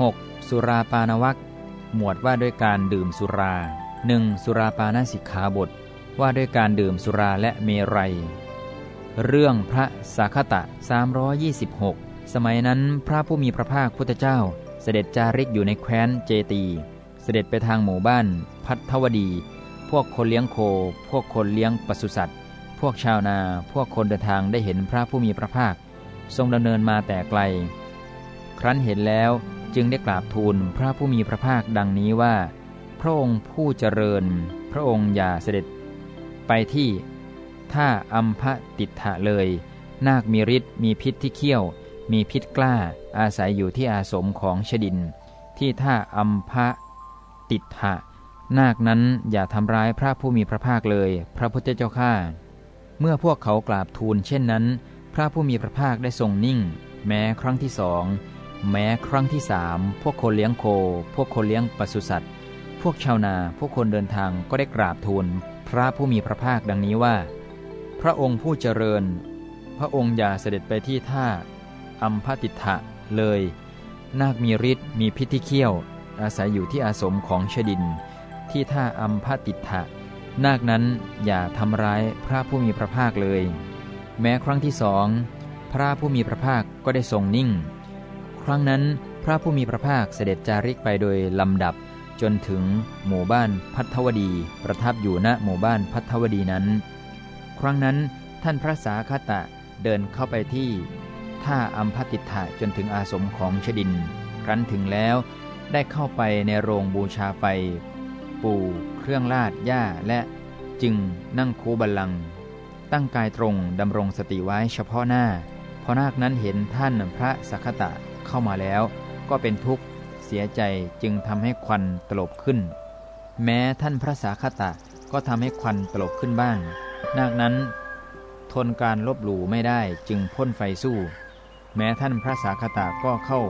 6. สุราปานวักหมวดว่าด้วยการดื่มสุรา 1. สุราปานสิกขาบท ว่าด้วยการดื่มสุราและเมรัย เรื่องพระสาคตะ 326 สมัยนั้นพระผู้มีพระภาคพุทธเจ้า เสด็จจาริกอยู่ในแคว้นเจตี เสด็จไปทางหมู่บ้าน พัทวดี พวกคนเลี้ยงโค พวกคนเลี้ยงปศุสัตว์ พวกชาวนา พวกคนเดินทางได้เห็นพระผู้มีพระภาค ทรงดำเนินมาแต่ไกล ครั้นเห็นแล้วจึงได้กราบทูลพระผู้มีพระภาคดังนี้ว่า พระองค์ผู้เจริญ พระองค์อย่าเสด็จ ไปที่ท่าอัมพติถะเลย นาคมีฤทธิ์มีพิษที่เขี้ยว มีพิษกล้า อาศัยอยู่ที่อาสมของชดิน ที่ท่าอัมพติถะนาคนั้นอย่าทำร้ายพระผู้มีพระภาคเลย พระพุทธเจ้าข้าเมื่อพวกเขากราบทูลเช่นนั้น พระผู้มีพระภาคได้ทรงนิ่ง แม้ครั้งที่สอง แม้ครั้งที่สามพวกคนเลี้ยงโค พวกคนเลี้ยงปศุสัตว์ พวกชาวนา พวกคนเดินทางก็ได้กราบทูลพระผู้มีพระภาคดังนี้ว่า พระองค์ผู้เจริญ พระองค์อย่าเสด็จไปที่ท่าอัมพติถะเลย นาคมีฤทธิ์มีพิษที่เขี้ยว อาศัยอยู่ที่อาสมของชดิน ที่ท่าอัมพติถะนาคนั้นอย่าทำร้ายพระผู้มีพระภาคเลย แม้ครั้งที่สอง พระผู้มีพระภาคก็ได้ทรงนิ่ง ครั้งนั้นพระผู้มีพระภาคเสด็จจาริกไปโดยลำดับ จนถึงหมู่บ้านพัทวดี ประทับอยู่ณหมู่บ้านพัทวดีนั้น ครั้งนั้นท่านพระสาคตะเดินเข้าไปที่ ท่าอัมพติถะจนถึงอาสมของชดิน ครั้นถึงแล้วได้เข้าไปในโรงบูชาไฟ ปูเครื่องลาดหญ้าและจึงนั่งคูบัลลัง ตั้งกายตรงดำรงสติไว้เฉพาะหน้า พอนาคนั้นเห็นท่านพระสักตะ เข้ามาแล้ว ก็เป็นทุกข์เสียใจจึงทำให้ควันตลบขึ้น แม้ท่านพระสาคตะก็ทำให้ควันตลบขึ้นบ้าง นาคนั้น ทนการลบหลู่ไม่ได้จึงพ่นไฟสู้ แม้ท่านพระสาคตะก็เข้า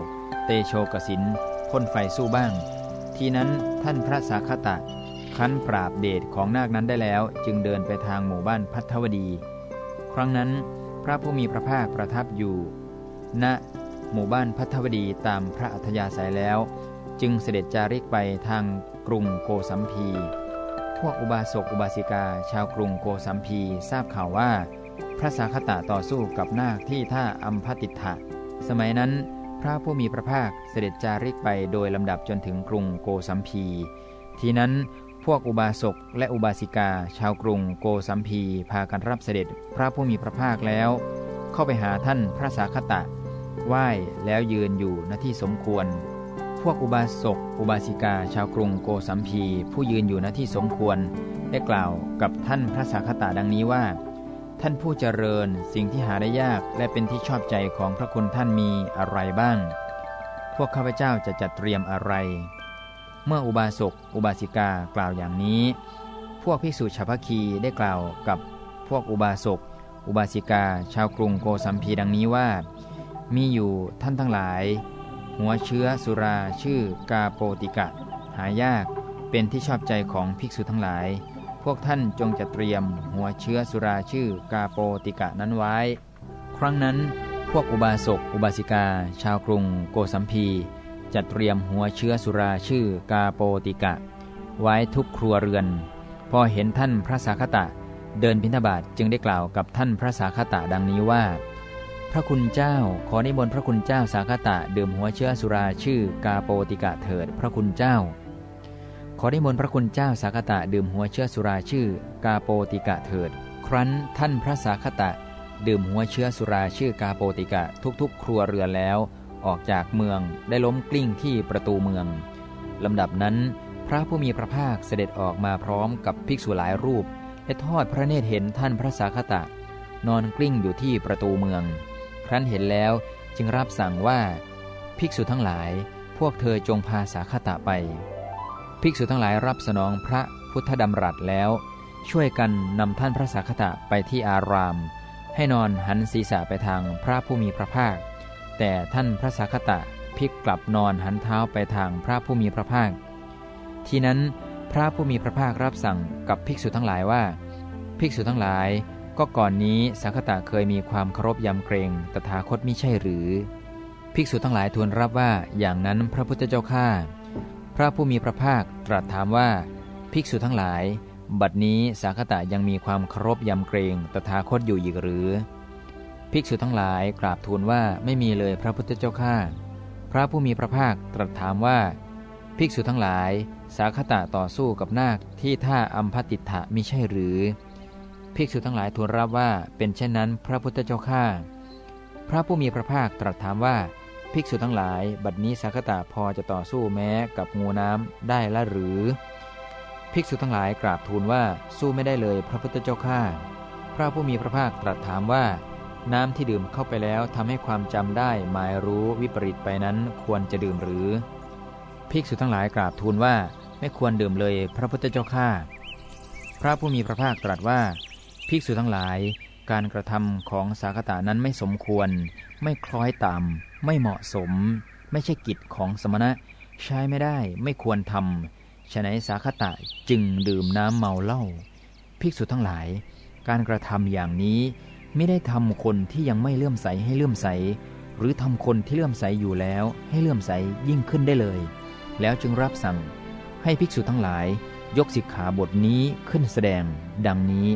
เตโชกสินพ่นไฟสู้บ้าง ทีนั้นท่านพระสาคตะคันปราบเดชของนาคนั้นได้แล้ว จึงเดินไปทางหมู่บ้านพัทวดี ครั้งนั้นพระผู้มีพระภาคประทับอยู่ ณ หมู่บ้านพัทวดีตามพระอัธยาศัยแล้ว จึงเสด็จจาริกไปทางกรุงโกสัมพี พวกอุบาสกอุบาสิกาชาวกรุงโกสัมพีทราบข่าวว่า พระสาคตะต่อสู้กับนาคที่ท่าอัมพติถะสมัยนั้นพระผู้มีพระภาคเสด็จจาริกไปโดยลำดับจนถึงกรุงโกสัมพี ทีนั้นพวกอุบาสกและอุบาสิกา ชาวกรุงโกสัมพี พากันรับเสด็จพระผู้มีพระภาคแล้ว เข้าไปหาท่านพระสาคตะ ไหว้แล้วยืนอยู่ณที่สมควร พวกอุบาสก อุบาสิกา ชาวกรุงโกสัมพี ผู้ยืนอยู่ณที่สมควร ได้กล่าวกับท่านพระสาคตาดังนี้ว่า ท่านผู้เจริญสิ่งที่หาได้ยากและเป็นที่ชอบใจของพระคุณท่านมีอะไรบ้าง พวกข้าพเจ้าจะจัดเตรียมอะไร เมื่ออุบาสก อุบาสิกากล่าวอย่างนี้ พวกภิกษุชาวพคีได้กล่าวกับพวกอุบาสก อุบาสิกา ชาวกรุงโกสัมพีดังนี้ว่า มีอยู่ท่านทั้งหลาย หัวเชื้อสุราชื่อกาโปติกะ หายากเป็นที่ชอบใจของภิกษุทั้งหลาย พวกท่านจงจะเตรียม หัวเชื้อสุราชื่อกาโปติกะนั้นไว้ ครั้งนั้นพวกอุบาสกอุบาสิกา ชาวกรุงโกสัมพีจัดเตรียมหัวเชื้อสุราชื่อกาโปติกะ ไว้ทุกครัวเรือน พอเห็นท่านพระสาคตะ เดินพินาบาตจึงได้กล่าวกับท่านพระสาคตะดังนี้ว่า พระคุณเจ้า ขอนิมนต์พระคุณเจ้าสาคตะดื่มหัวเชื้อสุราชื่อกาโปติกะเถิด พระคุณเจ้า ขอนิมนต์พระคุณเจ้าสาคตะดื่มหัวเชื้อสุราชื่อกาโปติกะเถิด ครั้นท่านพระสาคตะ ดื่มหัวเชื้อสุราชื่อกาโปติกะทุกๆ ครัวเรือนแล้ว ออกจากเมืองได้ล้มกลิ้งที่ประตูเมืองลำดับนั้น พระผู้มีพระภาคเสด็จออกมาพร้อมกับภิกษุหลายรูปและทอดพระเนตรเห็นท่านพระสาคตะ นอนกลิ้งอยู่ที่ประตูเมือง ครั้นเห็นแล้วจึงรับสั่งว่า ภิกษุทั้งหลาย พวกเธอจงพาสาคตะไป ภิกษุทั้งหลายรับสนองพระพุทธดำรัสแล้ว ช่วยกันนำท่านพระสาคตะไปที่อาราม ให้นอนหันศีรษะไปทางพระผู้มีพระภาค แต่ท่านพระสาคตะพลิกกลับนอนหันเท้าไปทางพระผู้มีพระภาค ทีนั้นพระผู้มีพระภาครับสั่งกับภิกษุทั้งหลายว่า ภิกษุทั้งหลาย ก็ก่อนนี้สังคตะเคยมีความเคารพยำเกรงตถาคตมิใช่หรือ ภิกษุทั้งหลายทูลรับว่าอย่างนั้นพระพุทธเจ้าข้าพระผู้มีพระภาคตรัสถามว่า ภิกษุทั้งหลาย บัดนี้สาคตะยังมีความเคารพยำเกรงตถาคตอยู่อีกหรือ ภิกษุทั้งหลายกราบทูลว่าไม่มีเลยพระพุทธเจ้าข้าพระผู้มีพระภาคตรัสถามว่า ภิกษุทั้งหลาย สาคตะต่อสู้กับนาคที่ท่าอัมพติถะมิใช่หรือ ภิกษุทั้งหลายทูลรับว่าเป็นเช่นนั้นพระพุทธเจ้าข้าพระผู้มีพระภาคตรัสถามว่าภิกษุทั้งหลาย บัดนี้สักตะพอจะต่อสู้แม้กับงูน้ำได้ละหรือ ภิกษุทั้งหลายกราบทูลว่าสู้ไม่ได้เลยพระพุทธเจ้าข้าพระผู้มีพระภาคตรัสถามว่า น้ำที่ดื่มเข้าไปแล้วทำให้ความจำได้หมายรู้วิปริตไปนั้นควรจะดื่มหรือ ภิกษุทั้งหลายกราบทูลว่าไม่ควรดื่มเลยพระพุทธเจ้าข้าพระผู้มีพระภาคตรัสว่า ภิกษุทั้งหลาย การกระทำของสากตานั้นไม่สมควร ไม่คล้อยตามไม่เหมาะสม ไม่ใช่กิจของสมณะ ใช้ไม่ได้ไม่ควรทำฉะนั้นสาคตะจึงดื่มน้ำเมาเหล้าภิกษุทั้งหลาย การกระทำอย่างนี้ไม่ได้ทำคนที่ยังไม่เลื่อมใสให้เลื่อมใส หรือทำคนที่เลื่อมใสอยู่แล้วให้เลื่อมใสยิ่งขึ้นได้เลย แล้วจึงรับสั่งให้ภิกษุทั้งหลาย ยกสิกขาบทนี้ขึ้นแสดง ดังนี้